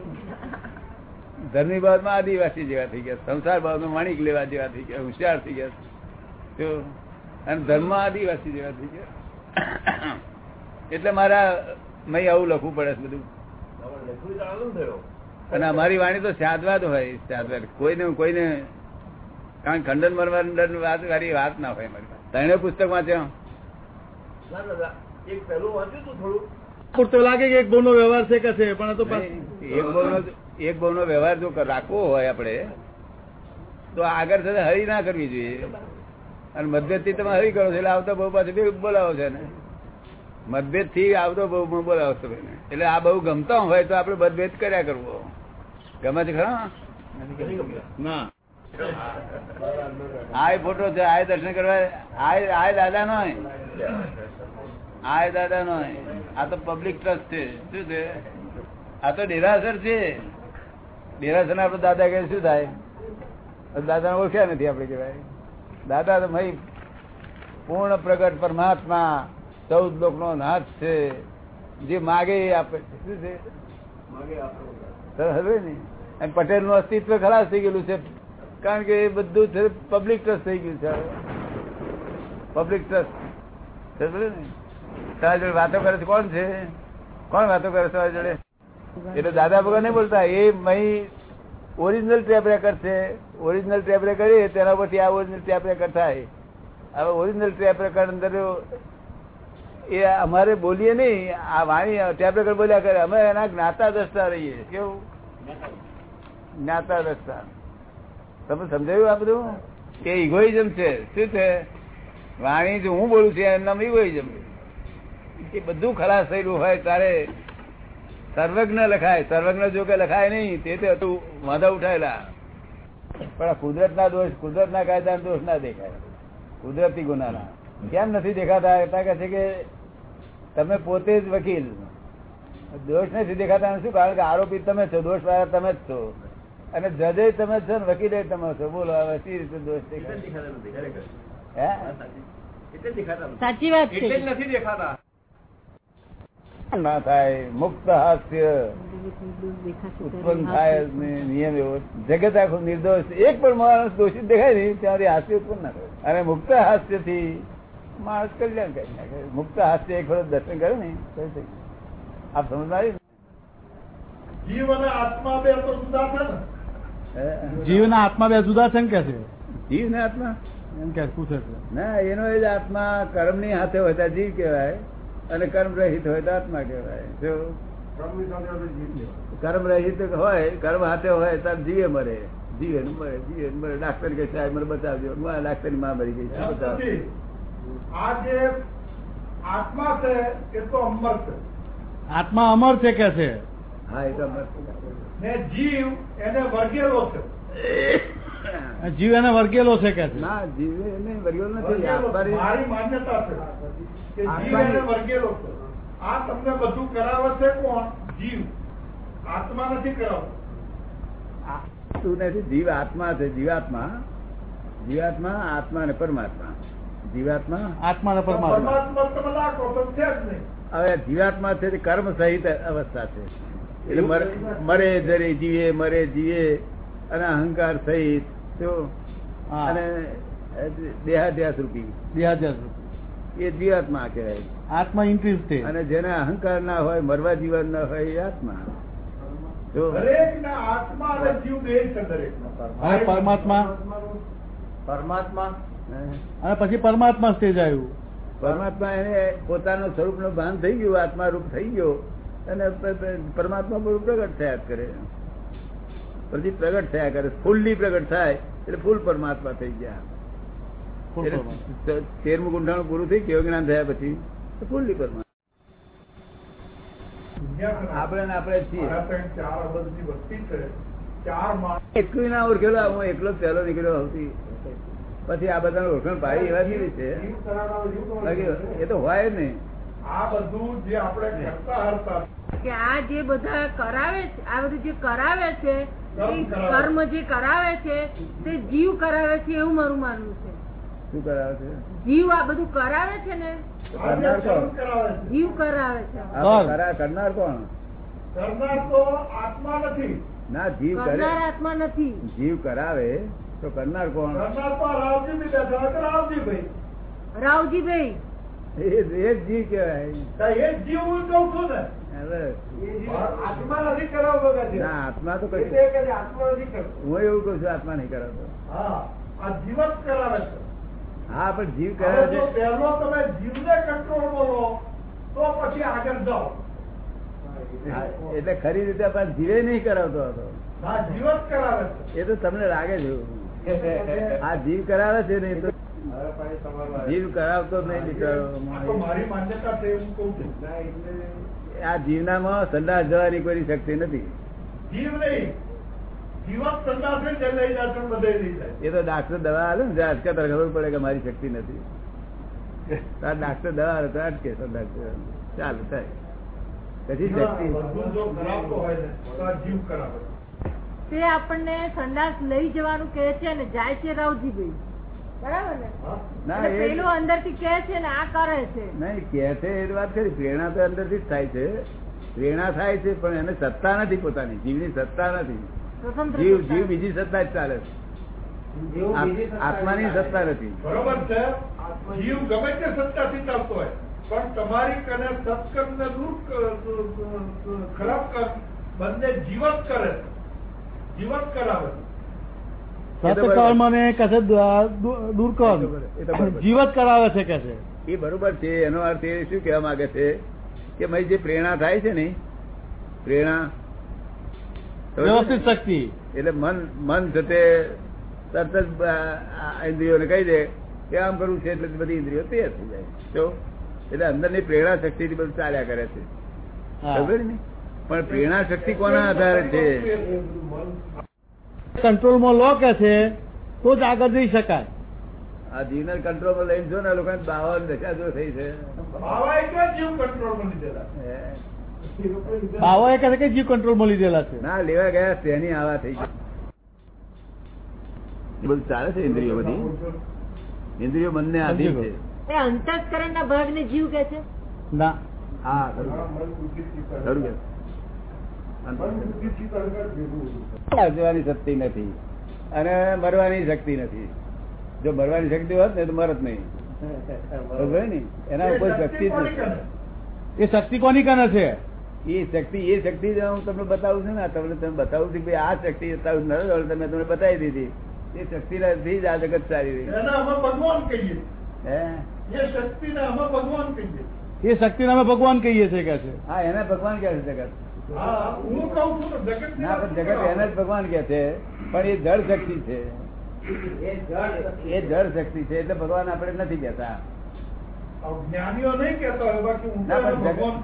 ધર્મની બાબતમાં આદિવાસી જેવા થઈ ગયા સંસાર બાબતમાં વાણિક લેવા જેવા થઈ ગયા હોશિયાર થઈ ગયા જો? અને ધર્મ આદિવાસી જેવા થઈ ગયા એટલે મારા મેં આવું લખવું પડે છે બધું. અને અમારી વાણી તો સાદવાદ હોય સાદવાદ કોઈને કોઈને કારણ ખંડન મરવંડન વાત વાળી વાત ના હોય મારી પાસે. પુસ્તક વાંચ્યો? પૂરતો લાગે કે એક નો વ્યવહાર છે કે છે પણ તો એક બહુનો એક બહુનો વ્યવહાર જો રાખવો હોય આપણે તો આગળ સાથે હરી ના કરવી જોઈએ. અને મધ્યથી તમે હરી કરો છો એટલે આવતા બહુ પાછું બે બોલાવો છે ને મતભેદથી આવતો બહુ બોલાવશો છો એટલે આ બહુ ગમતા હોય તો આપણે મતભેદ કર્યા કરવો. ગમે છે ખરા? ના. ફોટો છે આ દર્શન કરવા આ આ દાદા નો આ દાદા નો આ તો પબ્લિક ટ્રસ્ટ છે. શું છે? આ તો ડેરાસર છે. ડેરાસર આપડે દાદા કહે, શું થાય? દાદા ઓળખ્યા નથી આપડે કહેવાય. દાદા તો ભાઈ પૂર્ણ પ્રગટ પરમાત્મા ચૌદ લોક નો નાથ છે. જે માગે એ આપે. છે? શું છે હવે ને. અને પટેલનું અસ્તિત્વ ખલાસ થઈ ગયેલું છે. કારણ કે એ બધું છે પબ્લિક ટ્રસ્ટ થઈ ગયું છે. પબ્લિક ટ્રસ્ટ ને. તારા જોડે વાતો કરે છે? કોણ છે? કોણ વાતો કરે છે જોડે? એટલે દાદા ભગવાન નહીં બોલતા. એ મહી ઓરિજિનલ ટેપ રેકર્ડ છે. ઓરિજિનલ ટેપ રેકર્ડ તેના પરથી આ ઓરિજિનલ ટેપ રેકર્ડ થાય. હવે ઓરિજિનલ ટેપ રેકર્ડ અંદર એ અમારે બોલીએ નહીં. આ વાણી ટેપ બોલ્યા કરે. અમે એના જ્ઞાતા દસતા રહીએ. કેવું? જ્ઞાતા દસતા તમે સમજાયું આ બધું? કે ઇગોઇઝમ છે. શું છે? વાણી જો હું બોલું છું એનું નામ ઇગોઇઝમ એ બધું ખલાસ થયેલું હોય તારે સર્વજ્ઞ લખાય. સર્વજ્ઞ જો કે લખાય નહીં, તે તે હતું વાંધા ઉઠાયેલા. પણ કુદરત ના દોષ કુદરત ના કાયદા દોષ ના દેખાય. કુદરતી ગુનાના. કેમ નથી દેખાતા? એટલા કે છે કે તમે પોતે જ વકીલ. દોષ નથી દેખાતા શું? કારણ કે આરોપી તમે છો દોષ વાળા તમે જ છો. અને જજે તમે છો ને વકીલે તમે છો. બોલો હવે સી રીતે દોષ દેખાય? દેખાતા. સાચી. વાત છે. નથી દેખાતા. ના થાય મુક્ત હાસ્ય. ઉત્પન્ન થાય નિયમ એવો. જગત આખું નિર્દોષ એક પણ માણસ દોષિત દેખાય નહીં ત્યાંથી હાસ્ય ઉત્પન્ન ના થાય. અને મુક્ત હાસ્યથી માણસ કલ્યાણ કરી. નાખે મુક્ત હાસ્ય એક વખત દર્શન કરે ને આપ સમજ આવી જીવ અને આત્મા બે તો જુદા છે ને. જીવ ના આત્મા બે જુદા છે ને કે છે? જીવ ને આત્મા? એમ કે પૂછે છે? ના એનો એ જ આત્મા કર્મની હાથે હોય ત્યાં જીવ કહેવાય અને કર્મ રહિત હોય તો આત્મા કહેવાય. જો? કર્મ રહિત હોય કર્મ હાથે હોય તો જીવે મરે. જીવે મરે જીવે મરે. ડાક્ટર કે સાહેબ મને બચાવજો ડાક્ટરની માં મરી ગઈ છે બચાવજો. આ જે આત્મા છે એ તો અમર છે. આત્મા અમર છે કે છે? હા એ તો અમર ને જીવ એને વર્ગેલો છે. જીવ એને વર્ગેલો છે કે છે? ના જીવ એને વર્ગેલો નથી મારી માન્યતા છે કે જીવ એને વર્ગેલો છે. આ તમને બધું કરાવે છે કોણ? જીવ. આત્મા નથી કરાવતો. તું નથી જીવ આત્મા છે જીવાત્મા. જીવાત્મા આત્મા અને પરમાત્મા. જીવાત્મા? આત્મા પરમાત્મા. તમે લાખો તો છે જ નહીં. હવે જીવાત્મા છે તે કર્મ સહિત અવસ્થા છે. એટલે મરે જરે જીવે મરે જીવે અને અહંકાર સહિત અને દેહાધ્યાસ રૂપી દેહાધ્યાસ રૂપી એ જીવાત્મા કહેવાય. આત્મા ઇન્ક્રીઝ છે. અને જેને અહંકાર ના હોય મરવા જીવન ના હોય એ આત્મા. જો આત્મા અને જીવ બે છે દરેક પરમાત્મા. પરમાત્મા. અને પછી પરમાત્મા સ્ટેજ આવ્યું. પરમાત્મા એને પોતાના સ્વરૂપનું ભાન થઈ ગયું આત્મા રૂપ થઈ ગયો અને પરમાત્મા પૂરું પ્રગટ થયા કરે. પછી પ્રગટ થયા કરે. ફૂલ્લી પ્રગટ થાય એટલે ફૂલ પરમાત્મા થઈ ગયા. તેરમું ગુંઠાણું પૂરું થઈ ગયું જ્ઞાન થયા પછી ફૂલ્લી પરમાત્મા. આપણે ને આપણે છીએ. ચાર અબજની વસ્તી છે. ચાર માણસ એકલું ના ઓળખેલો હું એકલો જ પહેલો નીકળ્યો સૌથી પછી આ બધાને ઓળખાણ ભાઈ એવા કેવી છે. એ તો હોય જ નહીં. આ બધું જે આપણે કે આ જે બધા કરાવે છે આ બધું જે કરાવે છે કર્મ જે કરાવે છે તે જીવ કરાવે છે એવું મારું માનવું છે. શું કરાવે છે? જીવ આ બધું કરાવે છે ને? કરનાર કોણ જીવ કરાવે છે. કરનાર કોણ? કરનાર તો આત્મા નથી. ના જીવ કરે. કરનાર આત્મા નથી. જીવ કરાવે. તો કરનાર કોણ? રાવજીભાઈ. એ જ જીવ કેવાય એ જ જીવ હું કહું છું ને. આત્મા તો હું એવું કઉ છું આત્મા નહીં કરાવતો. હા આ જીવન કરાવે છે. હા પણ જીવ કરાવે છે. પહેલો તમે જીવને કંટ્રોલ બોલો તો પછી આગળ જાઓ. એટલે ખરી રીતે પણ જીવે નહીં કરાવતો હતો. આ જીવન કરાવે છે. એ તો તમને લાગે છે. આ જીવ કરાવે છે ને તો જીવ કરાવતો નહીં બિચારો. મારી માન્યતા છે હું કહું છું આ જીવનામાં સંદાસ જવાની કોઈ શક્તિ નથી. જીવ નહીં એ તો ડાક્ટર દવા હાલે ને અટકે ત્યારે ખબર પડે કે મારી શક્તિ નથી. તાર ડાક્ટર દવા હાલે તો અટકે તો ડાક્ટર. ચાલુ, થાય. પછી શક્તિ બધું જો કરાવતો હોય ને તો આપણને સંડાસ લઈ જવાનું કહે છે અને જાય છે રાવજીભાઈ. બરાબર ને? હા? ના અને એ પેલું અંદરથી કે છે ને આ કરે છે. નહીં કે છે એ વાત ખરી પ્રેરણા તો અંદરથી જ થાય છે. પ્રેરણા થાય છે પણ એને સત્તા નથી પોતાની. જીવની સત્તા નથી. જીવ જીવ બીજી સત્તા જ ચાલે છે. આત્માની સત્તા નથી. બરોબર છે? જીવ ગમે તે સત્તાથી ચાલતો હોય પણ તમારી કને સત્કર્મ ને દૂર ખરાબ કર્મ બંને જીવત કરે છે. જીવત કરાવે. છે. એ સત્કર્મ ને કે છે દૂ- દૂ- દૂર કર. જીવત કરાવે છે કે છે. એ બરોબર છે એનો અર્થ એ શું કહેવા માંગે છે કે ભાઈ જે પ્રેરણા થાય છે ને પ્રેરણા વ્યવસ્થિત શક્તિ. એટલે મન મન થતે તે તરત જ ઇન્દ્રિયોને કહી દે કે આમ કરવું છે એટલે બધી ઇન્દ્રિયો તૈયાર થઈ જાય. તો એટલે અંદરની પ્રેરણા શક્તિ થી બધું ચાલ્યા કરે છે. ખબર ને? પણ પ્રેરણા શક્તિ કોના આધારે છે? કંટ્રોલમાં લો કે છે તો જ આગળ જઈ શકાય. આ જીવને કંટ્રોલમાં લઈને જો ને લોકો બાવન દશા જો થઈ છે. બાવા એ કહે કે જીવ કંટ્રોલમાં લીધેલા છે. ના લેવા ગયા તેની આવા થઈ ગઈ. એ બધું ચાલે છે ઇન્દ્રિયો બધી? ઇન્દ્રિયો મનને આધીન છે. એ અંતસ્કરણ ના ભાગ ને જીવ કે છે? ના. હા ખરું. જવાની શક્તિ નથી. અને મરવાની શક્તિ નથી. જો મરવાની શક્તિ હોત ને તો મરત નહીં. એના ઉપર શક્તિ જ નથી એ શક્તિ કોની કને છે? એ શક્તિ એ શક્તિ જ હું તમને બતાવું છું ને. તમને તમે બતાવું છું કે આ શક્તિ બતાવું ન તમે તમને બતાવી દીધી. એ શક્તિ નથી જ આ જગત ચાલી રહી ભગવાન કહીએ. હે? એ શક્તિને અમે ભગવાન કહીએ. એ શક્તિ ભગવાન કહીએ છીએ કે છે. હા એને ભગવાન કહે છે જગત. જગત ના એને જ ભગવાન કે છે પણ એ જળ શક્તિ છે. એ જળ શક્તિ છે. એટલે ભગવાન આપણે નથી કેતા ના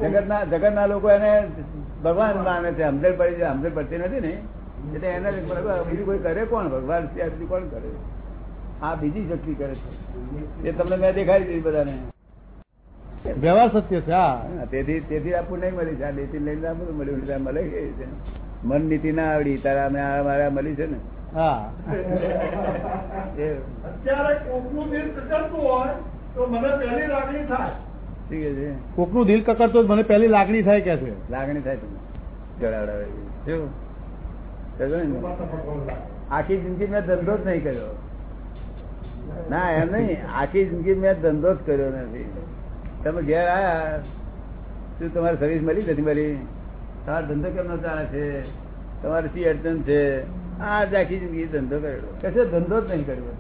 જગત જગતના લોકો એને ભગવાન માને છે સમજણ પડી છે સમજણ પડતી નથી ને. એટલે એને બરાબર બીજું કોઈ કરે કોણ? ભગવાન કોણ કરે? આ બીજી શક્તિ કરે છે. એ તમને મેં દેખાડી દીધી બધાને. વ્યવહાર સત્ય છે હા. તેથી તેથી આપવું નહીં મળી. છે આ નીતિ લઈને આ બધું મળ્યું એટલે આ મળે છે. મન નીતિ ના આવડી તારા અમે આ મારે મળી છે ને. હા. કોકનું દિલ કચરતું મને પહેલી લાગણી થાય. ઠીક છે? કકડતો મને પહેલી લાગણી થાય કે છે? લાગણી થાય તમને. જડાવડાવે. આખી જિંદગી મેં ધંધો જ નહીં કર્યો. ના એમ નહીં. આખી જિંદગી મેં ધંધો જ કર્યો નથી. તમે ઘેર આયા શું તમારે સર્વિસ મળી નથી મળી? તમારો ધંધો કેમનો ચાલે છે? તમારે શી અડચણ છે? આ જ આખી જિંદગી ધંધો કર્યો. કશો ધંધો જ નહીં કર્યો.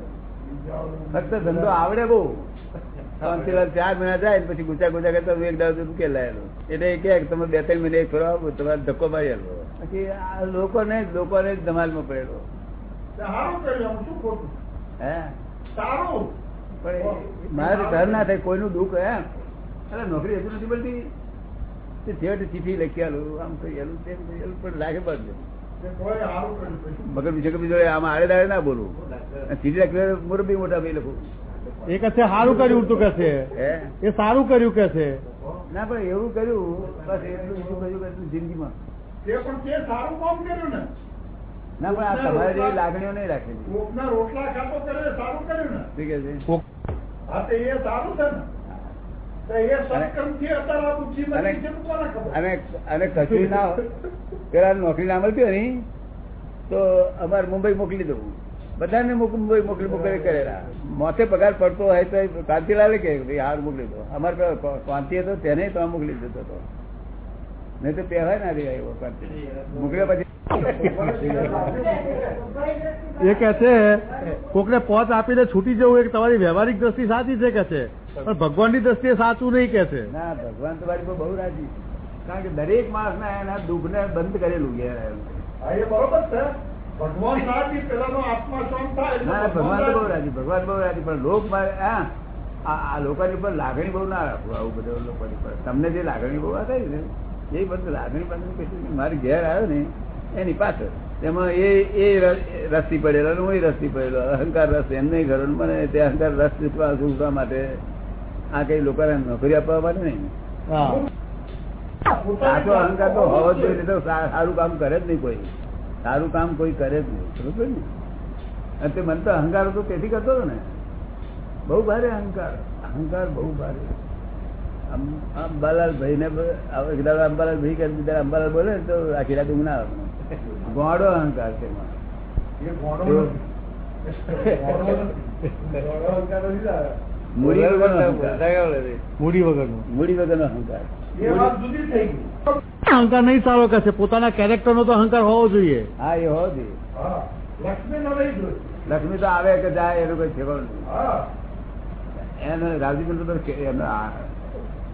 ફક્ત ધંધો આવડે બહુ. ચાર મહિના જાય પછી ગુચા ગુચા કરતા એક દાવ ઉકેલ લાયેલો એટલે કે તમે બે ત્રણ મહિને એક ફરો આવો તમારે ધક્કો મારી આલો બાકી આ લોકોને લોકોને જ ધમાલમાં પડેલો. હે? પણ મારે ઘર ના થાય કોઈનું દુઃખ હે અરે નોકરી હજુ નથી મળતી. તે છેવટે ચીઠી લખી આમ કહેલું તેમ કહેલું પણ લાગે કે કર્યું પછી. મગર બીજો કે બીજો આમ આડે દાડે ના બોલું. ચીઠી લખી મુરબી મોટા ભાઈ લખું. એ કહે છે સારું કર્યું તું કે છે. એ સારું કર્યું કે છે. ના પણ એવું કર્યું બસ એટલું બીજું કર્યું એટલું જિંદગીમાં. તે પણ તે સારું કામ કર્યું ને. ના પણ આ તમારે જેવી લાગણીઓ નહીં રાખેલી કોકના રોટલા ખાતો કરે સારું કર્યું ને. ઠીક છે? હા તો એ સારું છે ને. અને અને ના પેલા નોકરી ના મળતી હોય તો અમારે મુંબઈ મોકલી દઉં બધાને મુંબઈ મોકલી મોકલી કરેલા. મોતે પગાર પડતો હોય તો કાંતિલાલે કે ભાઈ હાર મોકલી દો. અમારે કાંતિ હતો તેને તો મોકલી દીધો હતો. નહીં તો પહેવાય ના રે એવો મોકલ્યા પછી. એ કે છે કોકને પોત આપીને છૂટી જવું એ તમારી વ્યવહારિક દ્રષ્ટિ સાચી છે કે છે? પણ ભગવાનની દ્રષ્ટિએ સાચું નહીં કે છે. ના ભગવાન તમારી પર બહુ રાજી કારણ કે દરેક માણસ ના એના દુઃખ ને બંધ કરેલું ઘેર આવેલું. હા એ બરોબર છે. ભગવાન આત્મા શાંત થાય ભગવાન બહુ રાજી. ભગવાન બહુ રાજી પણ લોક મારે હા આ આ લોકોની ઉપર લાગણી બહુ ના રાખવું આવું બધું લોકોની ઉપર. તમને જે લાગણી બહુ આ થઈ ને એ બધું લાગણી પાછળ મારી ઘેર આવ્યો ને એની પાછળ. એમાં એ એ રસ્તી પડેલો હું રસ્તી પડેલો. અહંકાર રસ એમને ઘરો મને તે અહંકાર રસ ચૂકવા માટે આ કઈ લોકો નોકરી આપવા માટે નહીં. સાચો અહંકાર તો હોવો જ જોઈએ તો સારું કામ કરે જ નહીં કોઈ. સારું કામ કોઈ કરે જ નહીં. બરોબર ને? અને તે મને તો અહંકાર હતો તેથી કરતો હતો ને. બહુ ભારે અહંકાર. અહંકાર બહુ ભારે. અંબાલાલ ભાઈ ને અંબાલાલ ભાઈ કરી દીધા અંબાલાલ બોલે તો આખી રાત ઊંઘ ના આવે. ગોડો અહંકાર છે અહંકાર. નહીં સારો કહે છે પોતાના કેરેક્ટર નો તો અહંકાર હોવો જોઈએ. હા એ હોવો જોઈએ. હા લક્ષ્મી તો આવે કે જાય એનું કઈ. હા. એને કે આ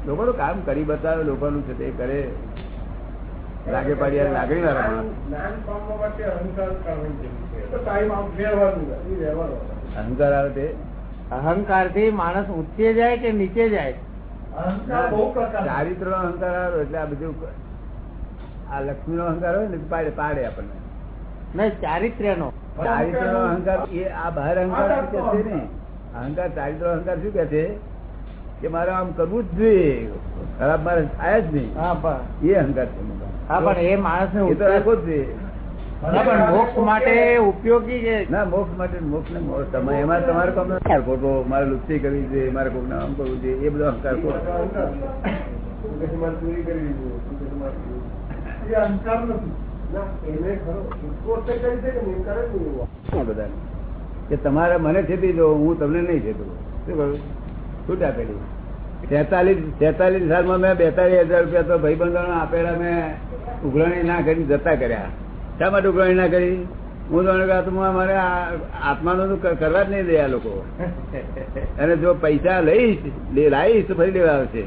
લોકોનું કામ કરી બતાવે લોકોનું છે તે કરે. લાગે પાડી લાગણી વાળા અહંકાર આવે તે અહંકારથી માણસ ઊંચે જાય કે નીચે જાય? ચારિત્ર નો અહંકાર આવે એટલે આ બધું આ લક્ષ્મી નો અહંકાર હોય ને પાડે પાડે આપણને. નહીં ચારિત્ર્ય નો ચારિત્ર નો અહંકાર એ આ બહાર અહંકાર કે છે ને? અહંકાર. ચારિત્ર અહંકાર શું કે છે? કે મારે આમ કરવું જ જોઈએ. ખરાબ મારે થાય જ નહીં. એ અહંકાર છે હા પણ એ માણસ ને તો રાખવો જ જોઈએ. મોક્ષ માટે ઉપયોગી છે. ના મોક્ષ માટે મોક્ષ ને તમે એમાં તમારે કોમ અહંકાર ખોટો મારે લુચ્ચી કરવી જોઈએ મારે કોક નામ કરવું જોઈએ એ બધો અહંકાર ખોટો. ચોરી કરી દીધું એ અહંકાર નથી. ના એને ખરો. પોતે કરી છે કે તમારે મને છેતી દો હું તમને નહીં છેતું શું કહ્યું? છૂટા આપેલી. તેતાલીસ તેતાલીસ સાલમાં મેં બેતાલીસ હજાર રૂપિયા તો ભાઈબંધો આપેલા મેં ઉઘરાણી ના કરી જતા કર્યા. શા માટે ઉઘરાણી ના કરી? હું આ મારે આત્માનું કરવા જ નહીં દે આ લોકો. અને જો પૈસા લઈશ લાવીશ તો ફરી લેવા આવશે.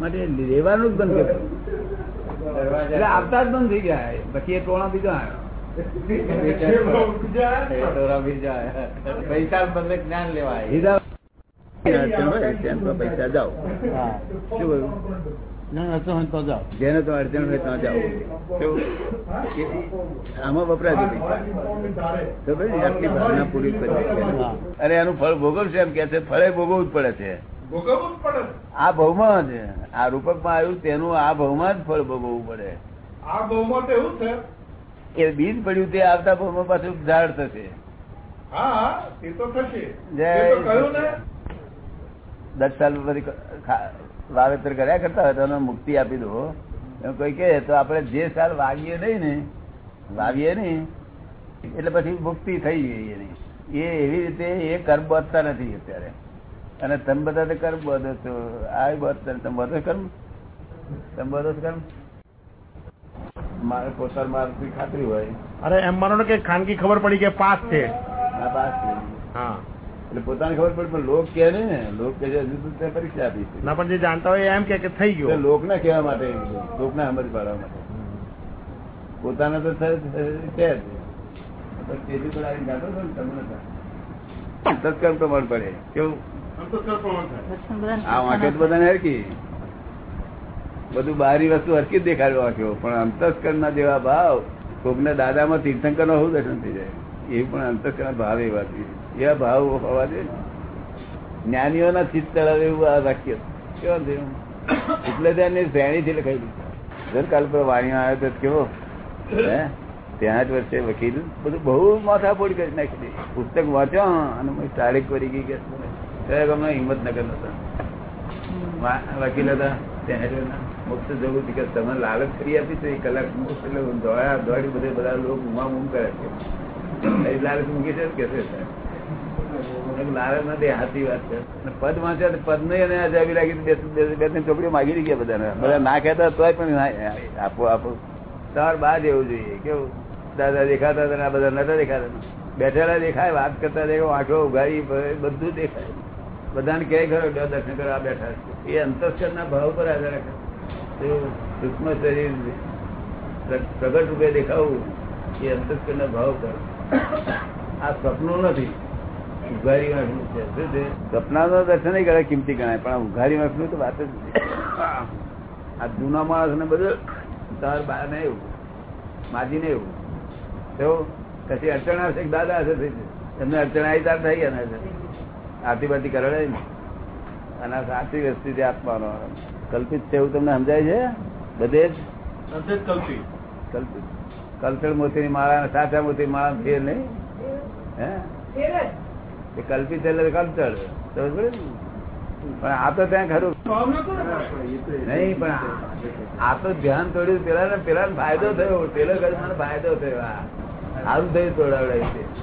માટે લેવાનું જ બંધ કર્યું. એટલે આવતા જ બંધ થઈ ગયા. પછી એ ટોણા બીજો આવ્યો. પૈસા બદલે જ્ઞાન લેવાય અડચણ હોય ત્યાં પૈસા જાઓ. શું કહ્યું? ના તો તો જાઓ. જેને તો અડચણ હોય ત્યાં જાઓ. આમાં વપરાય પૈસા તો ભાઈ આટલી ભાવના પૂરી કરી અરે એનું ફળ ભોગવશે એમ કે છે ફળે ભોગવવું જ પડે છે. ભોગવવું જ પડે આ ભાવમાં જ. આ રૂપકમાં આવ્યું તેનું આ ભાવમાં જ ફળ ભોગવવું પડે. આ બહુમત એવું છે. એ બીજ પડ્યું તે આવતા ભાવમાં પાછું ઝાડ થશે. હા એ તો થશે. જય એ તો કહ્યું ને. દસ સાલ પછી વાવેતર કર્યા કરતા હોય તો એને મુક્તિ આપી દો. એમ કોઈ કહે તો આપણે જે સાલ વાવીએ નહીં ને વાવીએ નહીં એટલે પછી મુક્તિ થઈ ગઈ એની. એ એવી રીતે એ કર્મ બાંધતા નથી અત્યારે. અને તમે બધા તો કર્મ બાંધો છો. આ બાંધતા. તમે બાંધો કર્મ? તમે બાંધો કર્મ? મારે પોતાના મારથી ખાતરી હોય. અરે એમ માનો ને કે ખાનગી ખબર પડી કે પાસ છે. આ પાસ છે. હા. એટલે પોતાને ખબર પડે પણ લોક કે ને લોક કે હજુ પરીક્ષા આપી છે. ના પણ જે જાણતા હોય એમ કે કે થઈ ગયું. લોક ના કહેવા માટે લોકને સમજ પાડવા માટે. પોતાને તો છે જ. તેજી પર આવીને ગાતો હતો ને તમને તો. સત્કર્મ પ્રમાણ પડે. કેવું? આ વાંકે તો બધાને હરકી બધું બહારી વસ્તુ હરકી જ દેખાડવા વાંખ્યો પણ અંતસ્કર ના જેવા ભાવ કોકને દાદામાં તીર્થંકર નો શું દર્શન થઈ જાય? એ પણ અંતઃકરણ ભાવ એવા છે. એવા ભાવ હોવા જોઈએ. જ્ઞાનીઓના ચિત્ત તળાવે એવું આ વાક્ય. કેવા છે એટલે ત્યાંની શ્રેણી થી લખાઈ દીધું. કાલ પર વાણીઓ આવ્યો તો કેવો? હે? ત્યાં જ વર્ષે વકીલ બધું બહુ માથાપોડ કરી નાખી દે પુસ્તક વાંચ્યો અને મેં તારીખ કરી ગઈ કે કયા ગામના? હિંમતનગર હતા. વકીલ હતા. ત્યાં. મોક્ષ જવું કે તમે લાલચ કરી આપી તો એક કલાક મોક્ષ એટલે દોડ્યા દોડા બધે બધા લોકો ઉમા ઉમ કરે છે. લાલચ મૂકી છે, કે વાત આ બેઠેલા દેખાય, વાત કરતા દેખાય, આંખો ઉઘાડી બધું દેખાય. બધાને કહે ખરો દર્શન દર્શન કરવા બેઠા છે." એ અંતસ્કર ના ભાવ પર આધાર રાખે. સૂક્ષ્મ શરીર પ્ર- પ્રગટ રૂપે દેખાવું, એ અંતસ્કર ના ભાવ પર. આ સપનું નથી. ઉઘારી વાંખનું છે? શું છે? દર્શન નહીં કરે કિંમતી ગણાય. પણ ઉઘારી વાંખનું તો વાત જ નથી. આ જૂના માણસ ને બધું તાર બા ને એવું માજી ને એવું. તો પછી અડચણ આવશે દાદા હશે થઈ જશે. એમને અડચણ આવી તાર થઈ ગયા ને આરતી બાતી કરડે ને અને સાચી વસ્તુ છે આત્માનો. કલ્પિત છે એવું તમને સમજાય છે? બધે જ કલ્પિત. કલ્પિત. કલ્ચર મોતીની માળા સાચા મોતી માળા ફેર નહીં? હે? કલ્પિત એટલે કલ્ચર સમજ પણ આ તો ત્યાં ખરું. નહીં પણ આ- તો ધ્યાન તોડ્યું. પેલા ને પેલા ફાયદો થયો. પેલો કર્મ ફાયદો થયો. આ સારું થયું તોડાવડાય છે.